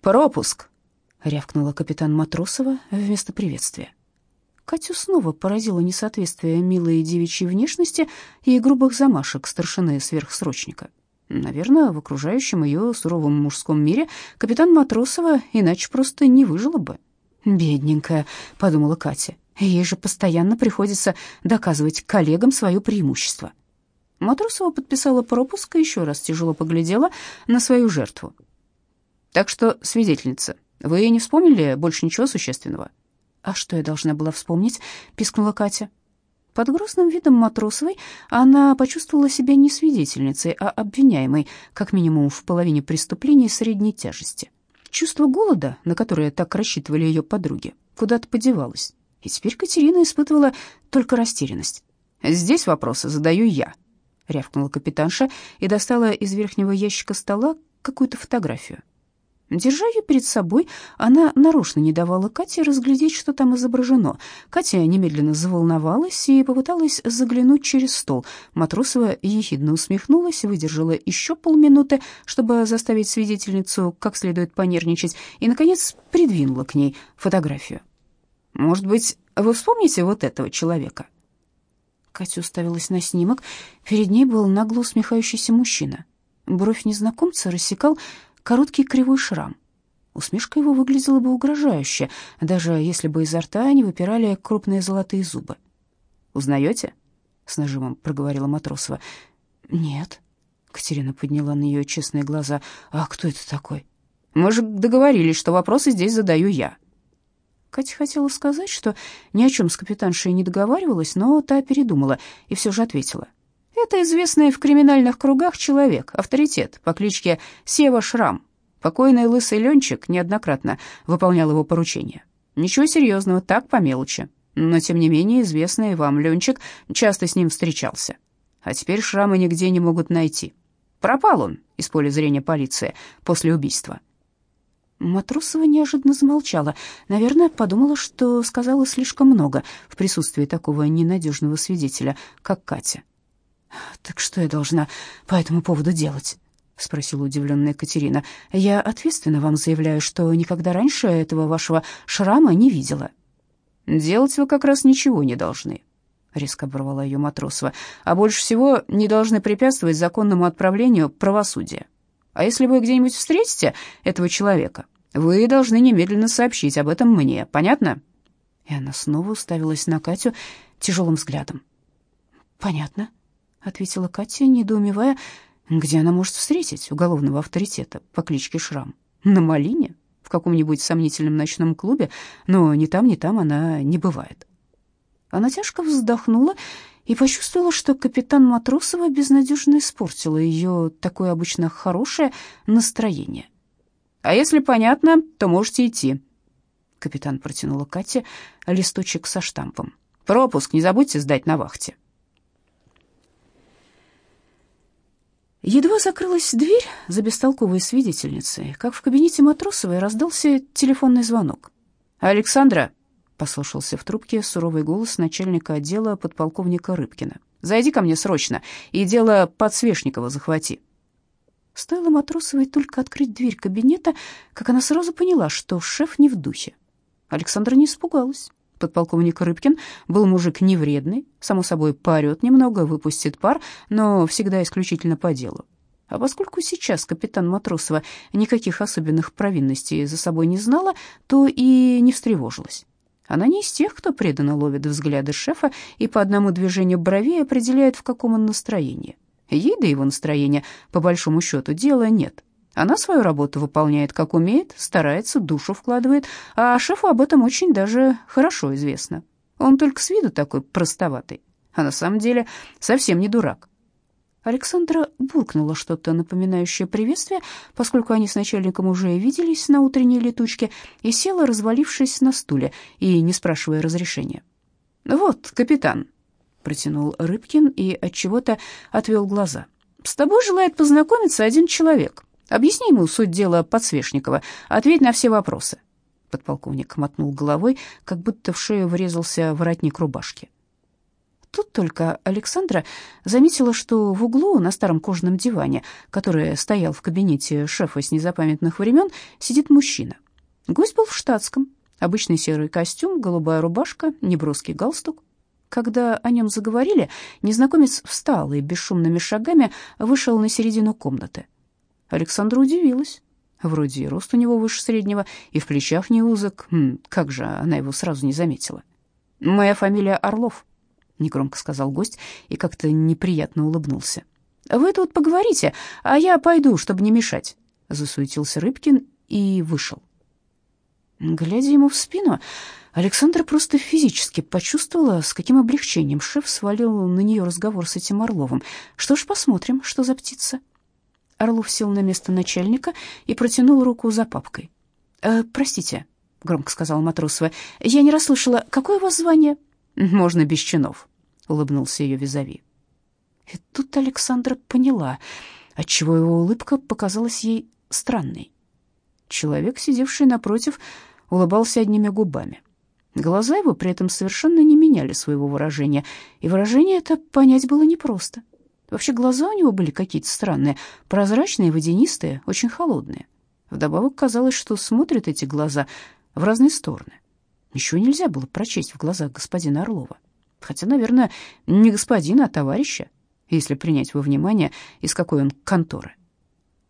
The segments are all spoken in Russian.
«Пропуск!» — рявкнула капитан Матросова вместо приветствия. Катю снова поразило несоответствие милой девичьей внешности и грубых замашек старшины-сверхсрочника. Наверное, в окружающем ее суровом мужском мире капитан Матросова иначе просто не выжила бы. «Бедненькая», — подумала Катя, — «ей же постоянно приходится доказывать коллегам свое преимущество». Матросова подписала пропуск и еще раз тяжело поглядела на свою жертву. «Так что, свидетельница, вы не вспомнили больше ничего существенного?» «А что я должна была вспомнить?» — пискнула Катя. Под грустным видом Матросовой она почувствовала себя не свидетельницей, а обвиняемой, как минимум в половине преступлений средней тяжести. Чувство голода, на которое так рассчитывали ее подруги, куда-то подевалось. И теперь Катерина испытывала только растерянность. «Здесь вопросы задаю я», — рявкнула капитанша и достала из верхнего ящика стола какую-то фотографию. Держа ее перед собой, она нарочно не давала Кате разглядеть, что там изображено. Катя немедленно заволновалась и попыталась заглянуть через стол. Матросова ехидно усмехнулась, выдержала еще полминуты, чтобы заставить свидетельницу как следует понервничать, и, наконец, придвинула к ней фотографию. «Может быть, вы вспомните вот этого человека?» Катя уставилась на снимок. Перед ней был нагло усмехающийся мужчина. Бровь незнакомца рассекал короткий кривой шрам. Усмешка его выглядела бы угрожающе, даже если бы изо рта не выпирали крупные золотые зубы. «Узнаете?» — с нажимом проговорила Матросова. «Нет». Катерина подняла на нее честные глаза. «А кто это такой?» «Мы же договорились, что вопросы здесь задаю я». Катя хотела сказать, что ни о чем с капитаншей не договаривалась, но та передумала и все же ответила. Это известный в криминальных кругах человек, авторитет по кличке Сева Шрам. Покойный лысый Ленчик неоднократно выполнял его поручения. Ничего серьезного, так по мелочи. Но, тем не менее, известный вам Ленчик часто с ним встречался. А теперь Шрама нигде не могут найти. Пропал он из поля зрения полиции после убийства. Матросова неожиданно замолчала. Наверное, подумала, что сказала слишком много в присутствии такого ненадежного свидетеля, как Катя. «Так что я должна по этому поводу делать?» — спросила удивленная Катерина. «Я ответственно вам заявляю, что никогда раньше этого вашего шрама не видела». «Делать вы как раз ничего не должны», — резко оборвала ее Матросова, «а больше всего не должны препятствовать законному отправлению правосудия. А если вы где-нибудь встретите этого человека, вы должны немедленно сообщить об этом мне, понятно?» И она снова уставилась на Катю тяжелым взглядом. «Понятно», — ответила Катя, недоумевая, где она может встретить уголовного авторитета по кличке Шрам. На Малине? В каком-нибудь сомнительном ночном клубе? Но ни там, ни там она не бывает. Она тяжко вздохнула и почувствовала, что капитан Матросова безнадежно испортила ее такое обычно хорошее настроение. «А если понятно, то можете идти», — капитан протянула Кате листочек со штампом. «Пропуск не забудьте сдать на вахте». Едва закрылась дверь за бестолковой свидетельницей, как в кабинете Матросовой раздался телефонный звонок. «Александра!» — послышался в трубке суровый голос начальника отдела подполковника Рыбкина. «Зайди ко мне срочно и дело Подсвечникова захвати». Стоило Матросовой только открыть дверь кабинета, как она сразу поняла, что шеф не в духе. Александра не испугалась. Подполковник Рыбкин был мужик невредный, само собой, поорет немного, выпустит пар, но всегда исключительно по делу. А поскольку сейчас капитан Матросова никаких особенных провинностей за собой не знала, то и не встревожилась. Она не из тех, кто преданно ловит взгляды шефа и по одному движению бровей определяет, в каком он настроении. Ей до его настроения, по большому счету, дела нет. Она свою работу выполняет как умеет, старается, душу вкладывает, а шефу об этом очень даже хорошо известно. Он только с виду такой простоватый, а на самом деле совсем не дурак. Александра буркнула что-то напоминающее приветствие, поскольку они с начальником уже виделись на утренней летучке, и села, развалившись на стуле и не спрашивая разрешения. «Вот, капитан», — протянул Рыбкин и от чего то отвел глаза. «С тобой желает познакомиться один человек. Объясни ему суть дела Подсвечникова, ответь на все вопросы». Подполковник мотнул головой, как будто в шею врезался воротник рубашки. Тут только Александра заметила, что в углу на старом кожаном диване, который стоял в кабинете шефа с незапамятных времен, сидит мужчина. Гость был в штатском, обычный серый костюм, голубая рубашка, неброский галстук. Когда о нем заговорили, незнакомец встал и бесшумными шагами вышел на середину комнаты. Александра удивилась. Вроде и рост у него выше среднего, и в плечах не узок. Хм, как же она его сразу не заметила? «Моя фамилия Орлов», — негромко сказал гость и как-то неприятно улыбнулся. «Вы тут поговорите, а я пойду, чтобы не мешать», — засуетился Рыбкин и вышел. Глядя ему в спину, Александра просто физически почувствовала, с каким облегчением шеф свалил на нее разговор с этим Орловым. Что ж, посмотрим, что за птица. Орлов сел на место начальника и протянул руку за папкой. «Э, «Простите», — громко сказала Матросова, — «я не расслышала, какое у вас звание?» «Можно без чинов», — улыбнулся ее визави. И тут Александра поняла, отчего его улыбка показалась ей странной. Человек, сидевший напротив, улыбался одними губами. Глаза его при этом совершенно не меняли своего выражения, и выражение это понять было непросто. Вообще глаза у него были какие-то странные, прозрачные, водянистые, очень холодные. Вдобавок казалось, что смотрят эти глаза в разные стороны. Ничего нельзя было прочесть в глазах господина Орлова. Хотя, наверное, не господина, а товарища, если принять во внимание, из какой он конторы.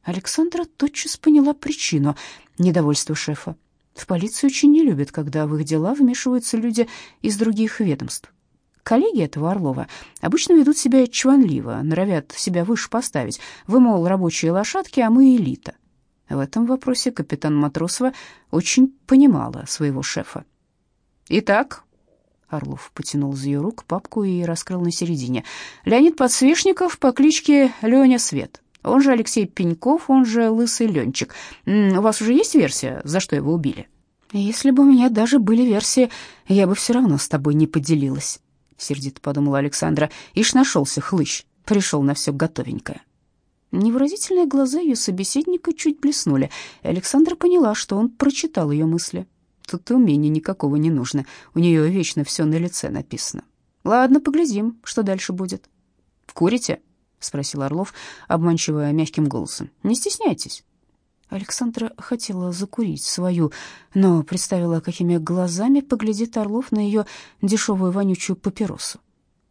Александра тотчас поняла причину недовольства шефа. В полиции очень не любят, когда в их дела вмешиваются люди из других ведомств. Коллеги этого Орлова обычно ведут себя чванливо, норовят себя выше поставить. Вы, мол, рабочие лошадки, а мы элита. В этом вопросе капитан Матросова очень понимала своего шефа. «Итак», — Орлов потянул за ее рук папку и раскрыл на середине, «Леонид Подсвечников по кличке Леня Свет, он же Алексей Пеньков, он же Лысый Ленчик. У вас уже есть версия, за что его убили?» «Если бы у меня даже были версии, я бы все равно с тобой не поделилась» сердито подумала Александра. Ишь нашелся хлыщ, пришел на все готовенькое. Невыразительные глаза ее собеседника чуть блеснули, и Александра поняла, что он прочитал ее мысли. Тут и умения никакого не нужно, у нее вечно все на лице написано. Ладно, поглядим, что дальше будет. «Курите?» — спросил Орлов, обманчиво мягким голосом. «Не стесняйтесь». Александра хотела закурить свою, но представила, какими глазами поглядит Орлов на ее дешевую вонючую папиросу.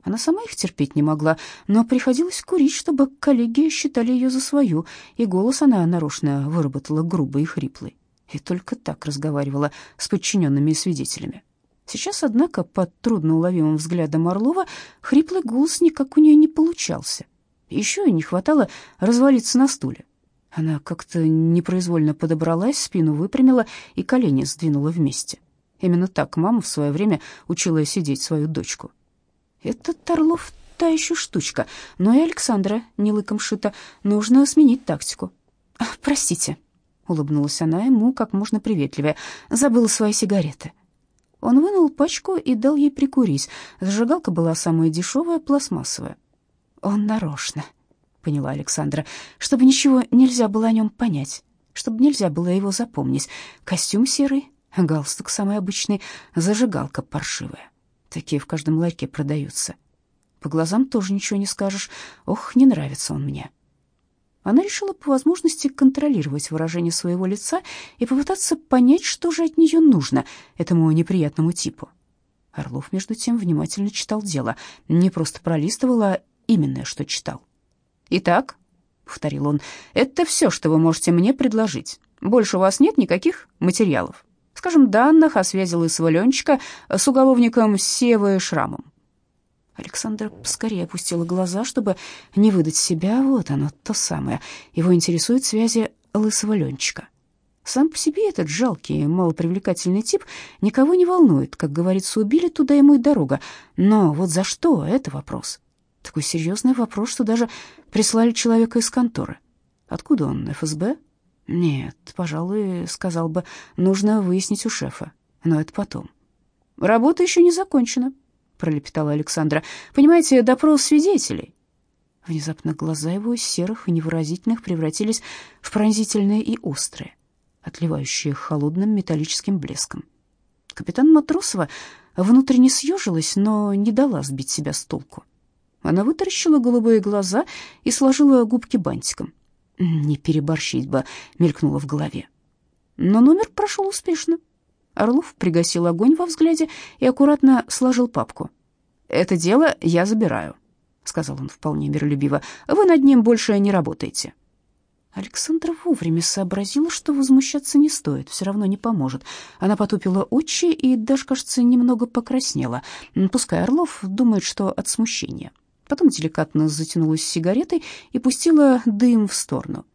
Она сама их терпеть не могла, но приходилось курить, чтобы коллеги считали ее за свою, и голос она нарочно выработала грубый и хриплый. И только так разговаривала с подчиненными и свидетелями. Сейчас, однако, под трудноуловимым взглядом Орлова хриплый голос никак у нее не получался. Еще и не хватало развалиться на стуле. Она как-то непроизвольно подобралась, спину выпрямила и колени сдвинула вместе. Именно так мама в свое время учила сидеть свою дочку. Этот Орлов та еще штучка, но и Александра не лыком шита. Нужно сменить тактику. «А, «Простите», — улыбнулась она ему как можно приветливее, — «забыла свои сигареты». Он вынул пачку и дал ей прикурить. Зажигалка была самая дешевая, пластмассовая. Он нарочно поняла Александра, чтобы ничего нельзя было о нем понять, чтобы нельзя было его запомнить. Костюм серый, галстук самый обычный, зажигалка паршивая. Такие в каждом ларьке продаются. По глазам тоже ничего не скажешь. Ох, не нравится он мне. Она решила по возможности контролировать выражение своего лица и попытаться понять, что же от нее нужно этому неприятному типу. Орлов, между тем, внимательно читал дело. Не просто пролистывал, а именно что читал. «Итак», — повторил он, — «это все, что вы можете мне предложить. Больше у вас нет никаких материалов. Скажем, данных о связи лысого Ленчика с уголовником Севой Шрамом». Александра скорее опустила глаза, чтобы не выдать себя. Вот оно, то самое. Его интересуют связи лысого Ленчика. Сам по себе этот жалкий, малопривлекательный тип никого не волнует. Как говорится, убили, туда ему и дорога. Но вот за что — это вопрос. Такой серьезный вопрос, что даже прислали человека из конторы. Откуда он, ФСБ? Нет, пожалуй, сказал бы, нужно выяснить у шефа, но это потом. Работа еще не закончена, пролепетала Александра. Понимаете, допрос свидетелей. Внезапно глаза его серых и невыразительных превратились в пронзительные и острые, отливающие холодным металлическим блеском. Капитан Матросова внутренне съежилась, но не дала сбить себя с толку. Она вытаращила голубые глаза и сложила губки бантиком. «Не переборщить бы», — мелькнуло в голове. Но номер прошел успешно. Орлов пригасил огонь во взгляде и аккуратно сложил папку. «Это дело я забираю», — сказал он вполне миролюбиво. «Вы над ним больше не работаете». Александра вовремя сообразила, что возмущаться не стоит, все равно не поможет. Она потупила очи и даже, кажется, немного покраснела. Пускай Орлов думает, что от смущения. Потом деликатно затянулась сигаретой и пустила дым в сторону.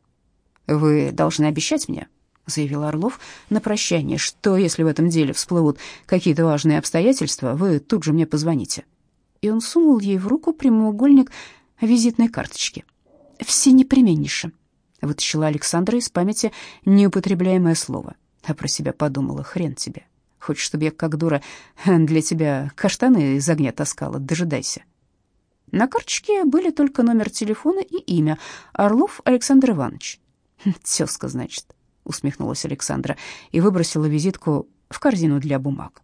«Вы должны обещать мне», — заявил Орлов на прощание, «что если в этом деле всплывут какие-то важные обстоятельства, вы тут же мне позвоните». И он сунул ей в руку прямоугольник визитной карточки. «Все непременнейше», Вытащила Александра из памяти неупотребляемое слово, а про себя подумала, хрен тебе. Хочешь, чтобы я, как дура, для тебя каштаны из огня таскала? Дожидайся. На карточке были только номер телефона и имя. Орлов Александр Иванович. «Тезка, значит», — усмехнулась Александра и выбросила визитку в корзину для бумаг.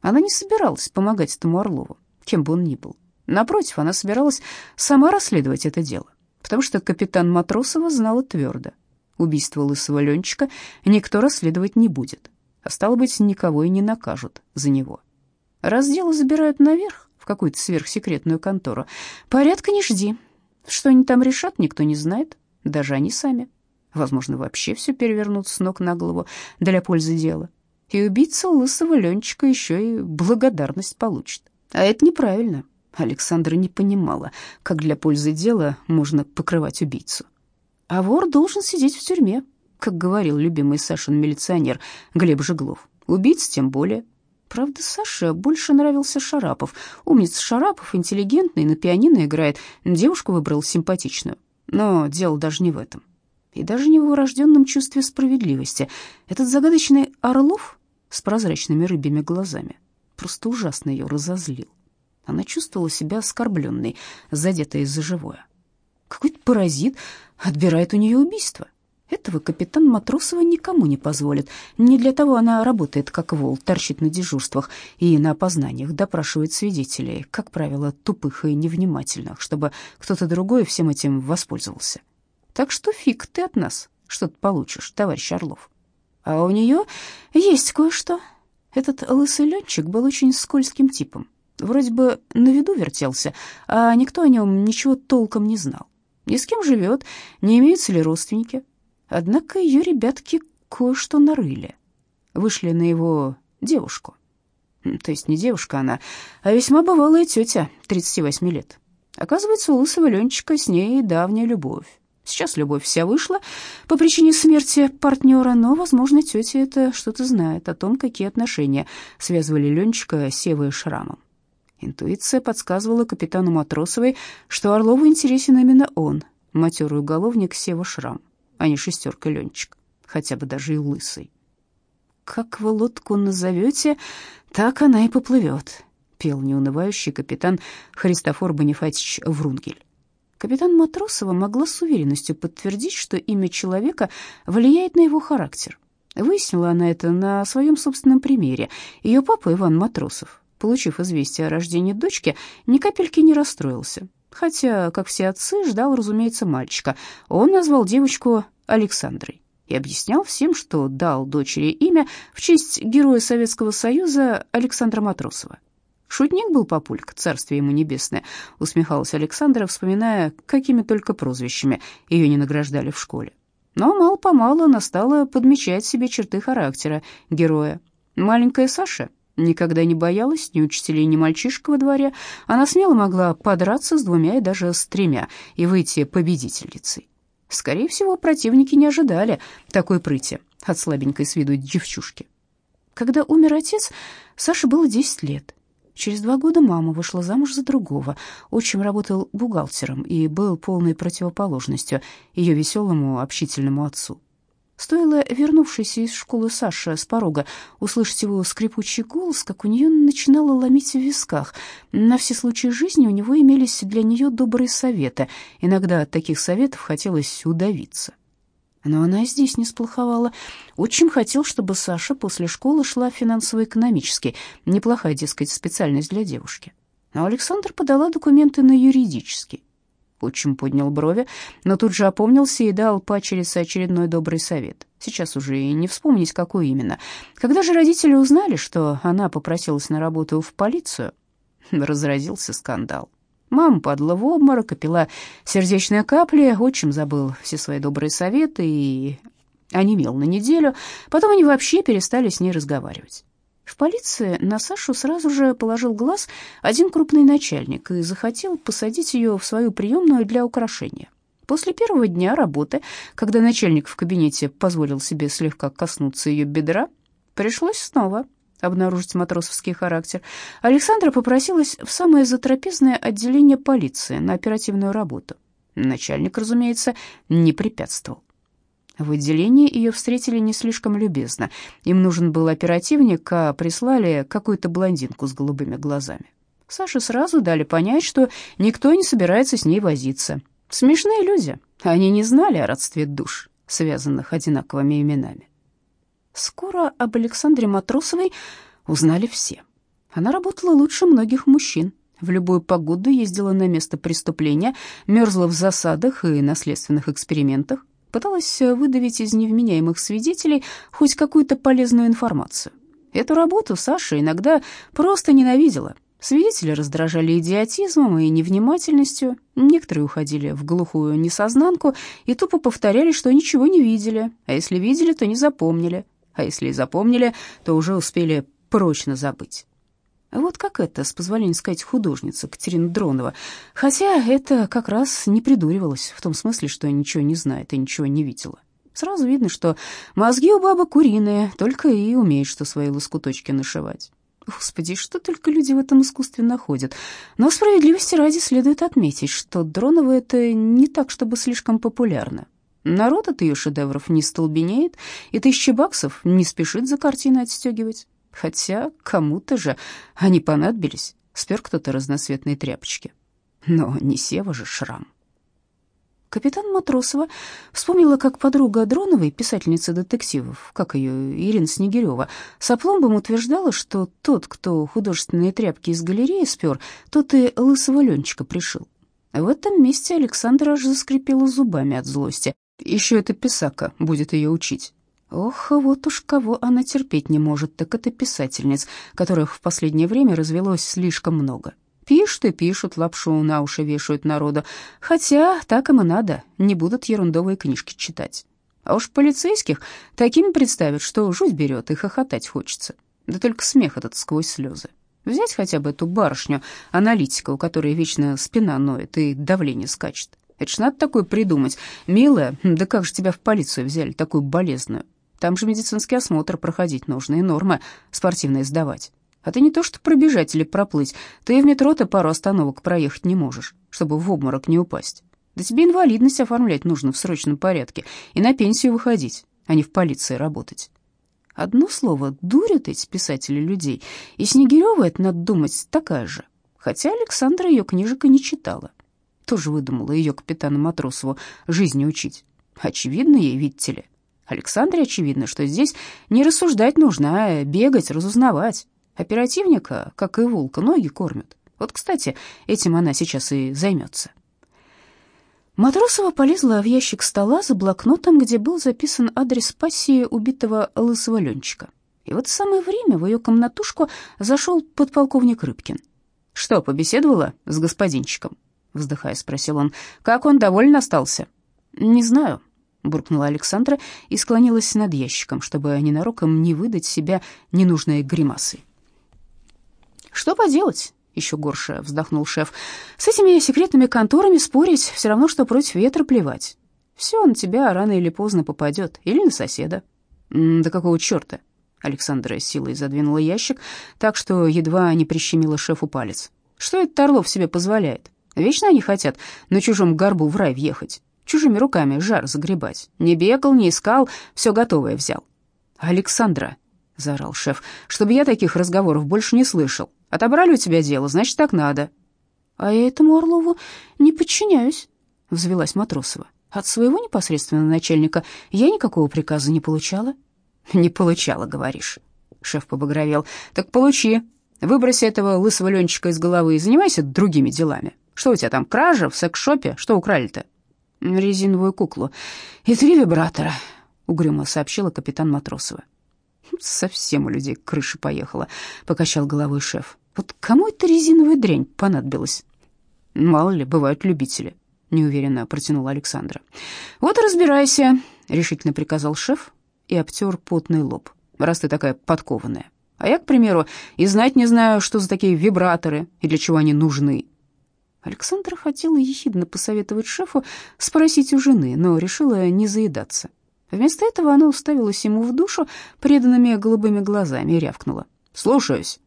Она не собиралась помогать этому Орлову, кем бы он ни был. Напротив, она собиралась сама расследовать это дело потому что капитан Матросова знала твердо. Убийство лысого Ленчика никто расследовать не будет, а стало быть, никого и не накажут за него. Раз дело забирают наверх, какую-то сверхсекретную контору, порядка не жди. Что они там решат, никто не знает, даже они сами. Возможно, вообще все перевернут с ног на голову для пользы дела. И убийца лысого Ленчика еще и благодарность получит. А это неправильно. Александра не понимала, как для пользы дела можно покрывать убийцу. А вор должен сидеть в тюрьме, как говорил любимый Сашин милиционер Глеб Жеглов. Убийца тем более. Правда, Саше больше нравился Шарапов. Умница Шарапов, интеллигентный, на пианино играет. Девушку выбрал симпатичную. Но дело даже не в этом. И даже не в врожденном чувстве справедливости. Этот загадочный Орлов с прозрачными рыбьими глазами просто ужасно ее разозлил. Она чувствовала себя оскорбленной, задетой за живое. Какой-то паразит отбирает у нее убийство. Этого капитан Матросова никому не позволит. Не для того она работает, как вол, торчит на дежурствах и на опознаниях, допрашивает свидетелей, как правило, тупых и невнимательных, чтобы кто-то другой всем этим воспользовался. Так что фиг ты от нас что-то получишь, товарищ Орлов. А у нее есть кое-что. Этот лысый летчик был очень скользким типом. Вроде бы на виду вертелся, а никто о нем ничего толком не знал. Ни с кем живет, не имеются ли родственники. Однако ее ребятки кое-что нарыли. Вышли на его девушку. То есть не девушка она, а весьма бывалая тетя, 38 лет. Оказывается, у лысого Ленчика с ней давняя любовь. Сейчас любовь вся вышла по причине смерти партнера, но, возможно, тетя это что-то знает о том, какие отношения связывали Ленчика с Севой Шрамом. Интуиция подсказывала капитану Матросовой, что Орлову интересен именно он, матерый уголовник Сева Шрам, а не шестерка Ленчик, хотя бы даже и лысый. «Как вы лодку назовете, так она и поплывет», — пел неунывающий капитан Христофор Бонифатьевич Врунгель. Капитан Матросова могла с уверенностью подтвердить, что имя человека влияет на его характер. Выяснила она это на своем собственном примере. Ее папа Иван Матросов получив известие о рождении дочки, ни капельки не расстроился. Хотя, как все отцы, ждал, разумеется, мальчика. Он назвал девочку Александрой и объяснял всем, что дал дочери имя в честь героя Советского Союза Александра Матросова. Шутник был папулька, царствие ему небесное, усмехалась Александра, вспоминая, какими только прозвищами ее не награждали в школе. Но мало-помалу она стала подмечать себе черты характера героя. Маленькая Саша Никогда не боялась ни учителей, ни мальчишек во дворе. Она смело могла подраться с двумя и даже с тремя и выйти победительницей. Скорее всего, противники не ожидали такой прыти от слабенькой с виду девчушки. Когда умер отец, Саше было 10 лет. Через два года мама вышла замуж за другого. Отчим работал бухгалтером и был полной противоположностью ее веселому, общительному отцу. Стоило вернувшейся из школы Саши с порога услышать его скрипучий голос, как у нее начинало ломить в висках. На все случаи жизни у него имелись для нее добрые советы. Иногда от таких советов хотелось удавиться. Но она здесь не сплоховала. Отчим хотел, чтобы Саша после школы шла финансово-экономический. Неплохая, дескать, специальность для девушки. Но Александр подала документы на юридический. Отчим поднял брови, но тут же опомнился и дал пачерице очередной добрый совет. Сейчас уже и не вспомнить, какой именно. Когда же родители узнали, что она попросилась на работу в полицию, разразился скандал. Мама падала в обморок, пила сердечные капли, отчим забыл все свои добрые советы и онемел на неделю. Потом они вообще перестали с ней разговаривать. В полиции на Сашу сразу же положил глаз один крупный начальник и захотел посадить ее в свою приемную для украшения. После первого дня работы, когда начальник в кабинете позволил себе слегка коснуться ее бедра, пришлось снова обнаружить матросовский характер, Александра попросилась в самое затрапезное отделение полиции на оперативную работу. Начальник, разумеется, не препятствовал. В отделении ее встретили не слишком любезно. Им нужен был оперативник, а прислали какую-то блондинку с голубыми глазами. Саше сразу дали понять, что никто не собирается с ней возиться. Смешные люди. Они не знали о родстве душ, связанных одинаковыми именами. Скоро об Александре Матросовой узнали все. Она работала лучше многих мужчин. В любую погоду ездила на место преступления, мерзла в засадах и наследственных экспериментах, пыталась выдавить из невменяемых свидетелей хоть какую-то полезную информацию. Эту работу Саша иногда просто ненавидела. Свидетели раздражали идиотизмом и невнимательностью, некоторые уходили в глухую несознанку и тупо повторяли, что ничего не видели, а если видели, то не запомнили а если и запомнили, то уже успели прочно забыть. Вот как это, с позволения сказать, художница Катерина Дронова. Хотя это как раз не придуривалась, в том смысле, что ничего не знает и ничего не видела. Сразу видно, что мозги у бабы куриные, только и умеет, что свои лоскуточки нашивать. Господи, что только люди в этом искусстве находят. Но справедливости ради следует отметить, что Дронова это не так, чтобы слишком популярно. Народ от ее шедевров не столбенеет, и тысячи баксов не спешит за картины отстегивать. Хотя кому-то же они понадобились. Спер кто-то разноцветные тряпочки. Но не Сева же шрам. Капитан Матросова вспомнила, как подруга Дроновой, писательница детективов, как ее Ирина Снегирева, с опломбом утверждала, что тот, кто художественные тряпки из галереи спер, тот и лысого Ленчика пришил. В этом месте Александра аж заскрипела зубами от злости. Еще эта писака будет ее учить. Ох, вот уж кого она терпеть не может, так это писательниц, которых в последнее время развелось слишком много. Пишут и пишут, лапшу на уши вешают народу. Хотя так им и надо, не будут ерундовые книжки читать. А уж полицейских такими представят, что жуть берет и хохотать хочется. Да только смех этот сквозь слезы. Взять хотя бы эту барышню, аналитика, у которой вечно спина ноет и давление скачет. Это ж надо такое придумать. Милая, да как же тебя в полицию взяли, такую болезную? Там же медицинский осмотр проходить нужно и нормы спортивные сдавать. А ты не то что пробежать или проплыть, ты в метро-то пару остановок проехать не можешь, чтобы в обморок не упасть. Да тебе инвалидность оформлять нужно в срочном порядке и на пенсию выходить, а не в полиции работать. Одно слово, дурят эти писатели людей, и Снегирева, это надо думать, такая же. Хотя Александра ее книжек и не читала. Тоже выдумала ее капитану Матросову жизни учить. Очевидно ей, видите ли. Александре очевидно, что здесь не рассуждать нужно, а бегать, разузнавать. Оперативника, как и волка, ноги кормят. Вот, кстати, этим она сейчас и займется. Матросова полезла в ящик стола за блокнотом, где был записан адрес пассии убитого лысого Ленчика. И в это самое время в ее комнатушку зашел подполковник Рыбкин. «Что, побеседовала с господинчиком?» вздыхая, спросил он. Как он доволен остался? Не знаю, буркнула Александра и склонилась над ящиком, чтобы ненароком не выдать себя ненужной гримасой. Что поделать? Еще горше вздохнул шеф. С этими секретными конторами спорить все равно, что против ветра плевать. Все на тебя рано или поздно попадет, или на соседа. Да какого черта? Александра силой задвинула ящик, так что едва не прищемила шефу палец. Что этот Орлов себе позволяет? Вечно они хотят на чужом горбу в рай въехать, чужими руками жар загребать. Не бегал, не искал, все готовое взял. «Александра», — заорал шеф, — «чтобы я таких разговоров больше не слышал. Отобрали у тебя дело, значит, так надо». «А я этому Орлову не подчиняюсь», — взвелась Матросова. От своего непосредственного начальника я никакого приказа не получала. Не получала, говоришь. Шеф побагровел. Так получи. Выброси этого лысого Ленчика из головы и занимайся другими делами. Что у тебя там, кража в секс-шопе? Что украли-то? Резиновую куклу и три вибратора, угрюмо сообщила капитан Матросова. Совсем у людей крыша поехала, покачал головой шеф. Вот кому эта резиновая дрянь понадобилась? Мало ли, бывают любители, неуверенно протянула Александра. Вот разбирайся, решительно приказал шеф и обтер потный лоб. Раз ты такая подкованная. А я, к примеру, и знать не знаю, что за такие вибраторы и для чего они нужны. Александра хотела ехидно посоветовать шефу спросить у жены, но решила не заедаться. Вместо этого она уставилась ему в душу преданными голубыми глазами и рявкнула. «Слушаюсь».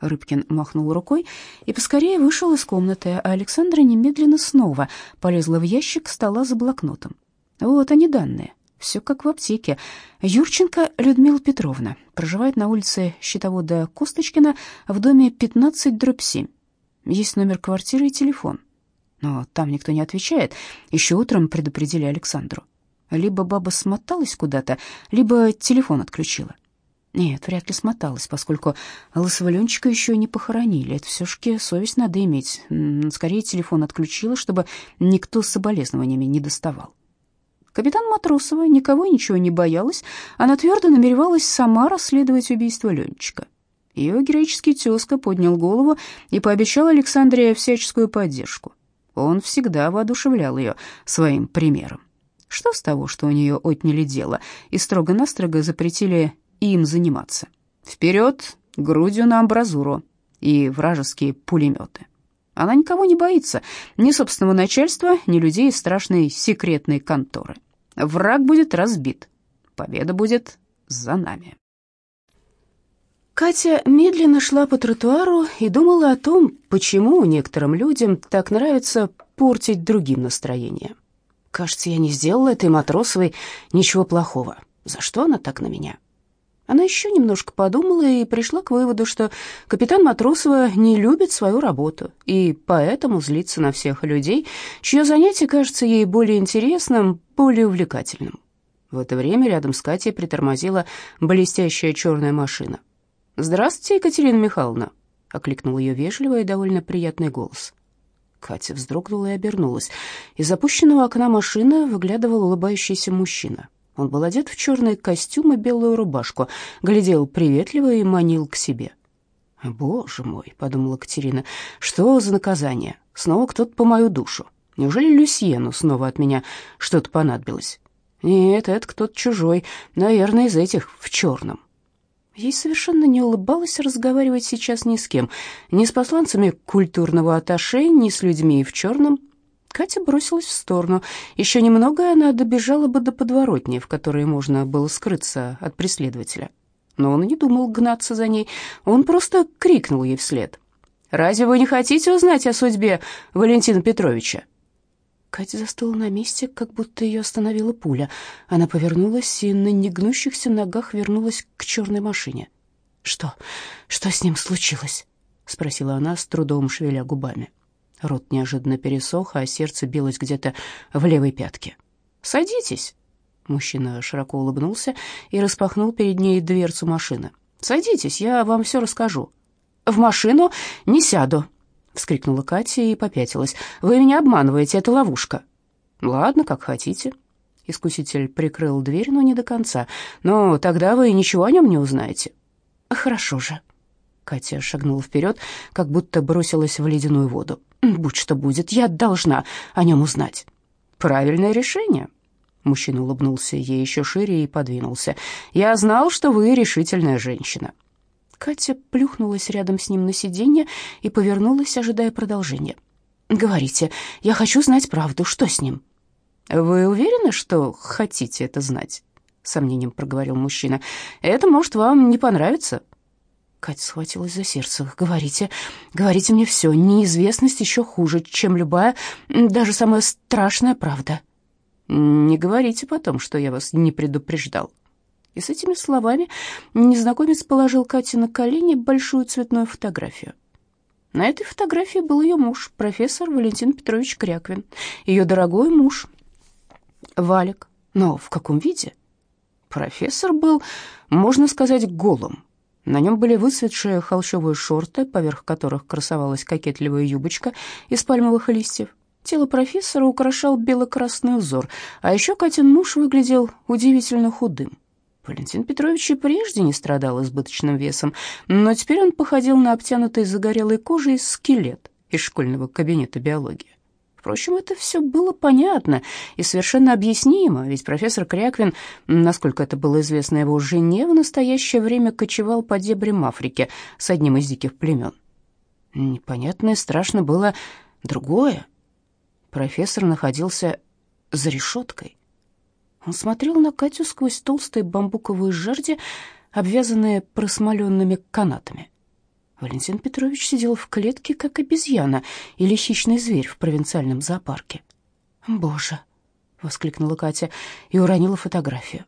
Рыбкин махнул рукой и поскорее вышел из комнаты, а Александра немедленно снова полезла в ящик стола за блокнотом. Вот они данные. Все как в аптеке. Юрченко Людмила Петровна проживает на улице Щитовода Косточкина в доме 15-7. Есть номер квартиры и телефон. Но там никто не отвечает. Еще утром предупредили Александру. Либо баба смоталась куда-то, либо телефон отключила. Нет, вряд ли смоталась, поскольку лысого Ленчика еще не похоронили. Это все-таки совесть надо иметь. Скорее, телефон отключила, чтобы никто с соболезнованиями не доставал. Капитан Матросова никого ничего не боялась, она твердо намеревалась сама расследовать убийство Ленчика. Ее героический тезка поднял голову и пообещал Александре всяческую поддержку. Он всегда воодушевлял ее своим примером. Что с того, что у нее отняли дело и строго-настрого запретили им заниматься? Вперед, грудью на амбразуру и вражеские пулеметы. Она никого не боится, ни собственного начальства, ни людей из страшной секретной конторы. Враг будет разбит, победа будет за нами. Катя медленно шла по тротуару и думала о том, почему некоторым людям так нравится портить другим настроение. Кажется, я не сделала этой Матросовой ничего плохого. За что она так на меня? Она еще немножко подумала и пришла к выводу, что капитан Матросова не любит свою работу и поэтому злится на всех людей, чье занятие кажется ей более интересным, более увлекательным. В это время рядом с Катей притормозила блестящая черная машина. «Здравствуйте, Екатерина Михайловна», — окликнул ее вежливый и довольно приятный голос. Катя вздрогнула и обернулась. Из запущенного окна машины выглядывал улыбающийся мужчина. Он был одет в черный костюм и белую рубашку, глядел приветливо и манил к себе. «Боже мой», — подумала Катерина, — «что за наказание? Снова кто-то по мою душу. Неужели Люсьену снова от меня что-то понадобилось?» «Нет, это кто-то чужой, наверное, из этих в черном». Ей совершенно не улыбалось разговаривать сейчас ни с кем, ни с посланцами культурного атташе, ни с людьми в черном. Катя бросилась в сторону. Еще немного, она добежала бы до подворотни, в которой можно было скрыться от преследователя. Но он не думал гнаться за ней, он просто крикнул ей вслед. «Разве вы не хотите узнать о судьбе Валентина Петровича?» Катя застыла на месте, как будто ее остановила пуля. Она повернулась и на негнущихся ногах вернулась к черной машине. «Что? Что с ним случилось?» — спросила она, с трудом шевеля губами. Рот неожиданно пересох, а сердце билось где-то в левой пятке. «Садитесь!» Мужчина широко улыбнулся и распахнул перед ней дверцу машины. «Садитесь, я вам все расскажу». «В машину не сяду», вскрикнула Катя и попятилась. Вы меня обманываете, это ловушка. Ладно, как хотите. Искуситель прикрыл дверь, но не до конца. Но тогда вы ничего о нем не узнаете. Хорошо же. Катя шагнула вперед, как будто бросилась в ледяную воду. Будь что будет, я должна о нем узнать. Правильное решение. Мужчина улыбнулся ей еще шире и подвинулся. Я знал, что вы решительная женщина. Катя плюхнулась рядом с ним на сиденье и повернулась, ожидая продолжения. «Говорите, я хочу знать правду. Что с ним?» «Вы уверены, что хотите это знать?» — сомнением проговорил мужчина. «Это может вам не понравиться». Катя схватилась за сердце. «Говорите, говорите мне все. Неизвестность еще хуже, чем любая, даже самая страшная правда». «Не говорите потом, что я вас не предупреждал», и с этими словами незнакомец положил Кате на колени большую цветную фотографию. На этой фотографии был ее муж, профессор Валентин Петрович Кряквин, ее дорогой муж. Валик. Но в каком виде? Профессор был, можно сказать, голым. На нем были выцветшие холщовые шорты, поверх которых красовалась кокетливая юбочка из пальмовых листьев. Тело профессора украшал бело-красный узор, а еще Катин муж выглядел удивительно худым. Валентин Петрович и прежде не страдал избыточным весом, но теперь он походил на обтянутый загорелой кожей скелет из школьного кабинета биологии. Впрочем, это все было понятно и совершенно объяснимо, ведь профессор Кряквин, насколько это было известно его жене, в настоящее время кочевал по дебрям Африки с одним из диких племен. Непонятно и страшно было другое. Профессор находился за решеткой. Он смотрел на Катю сквозь толстые бамбуковые жерди, обвязанные просмоленными канатами. Валентин Петрович сидел в клетке, как обезьяна или хищный зверь в провинциальном зоопарке. «Боже!» — воскликнула Катя и уронила фотографию.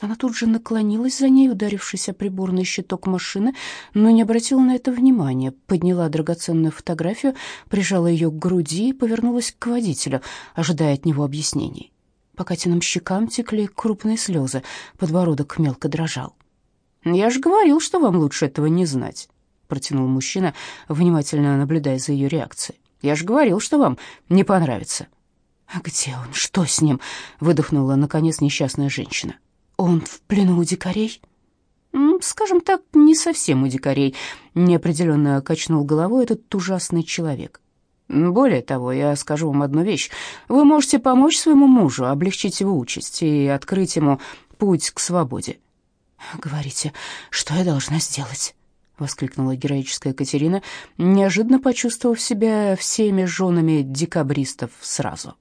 Она тут же наклонилась за ней, ударившись о приборный щиток машины, но не обратила на это внимания, подняла драгоценную фотографию, прижала ее к груди и повернулась к водителю, ожидая от него объяснений. По Катиным щекам текли крупные слезы, подбородок мелко дрожал. «Я же говорил, что вам лучше этого не знать», — протянул мужчина, внимательно наблюдая за ее реакцией. «Я же говорил, что вам не понравится». «А где он? Что с ним?» — выдохнула, наконец, несчастная женщина. «Он в плену у дикарей?» «Скажем так, не совсем у дикарей», — неопределенно качнул головой этот ужасный человек. Более того, я скажу вам одну вещь. Вы можете помочь своему мужу, облегчить его участь и открыть ему путь к свободе. Говорите, что я должна сделать? воскликнула героическая Катерина, неожиданно почувствовав себя всеми женами декабристов сразу.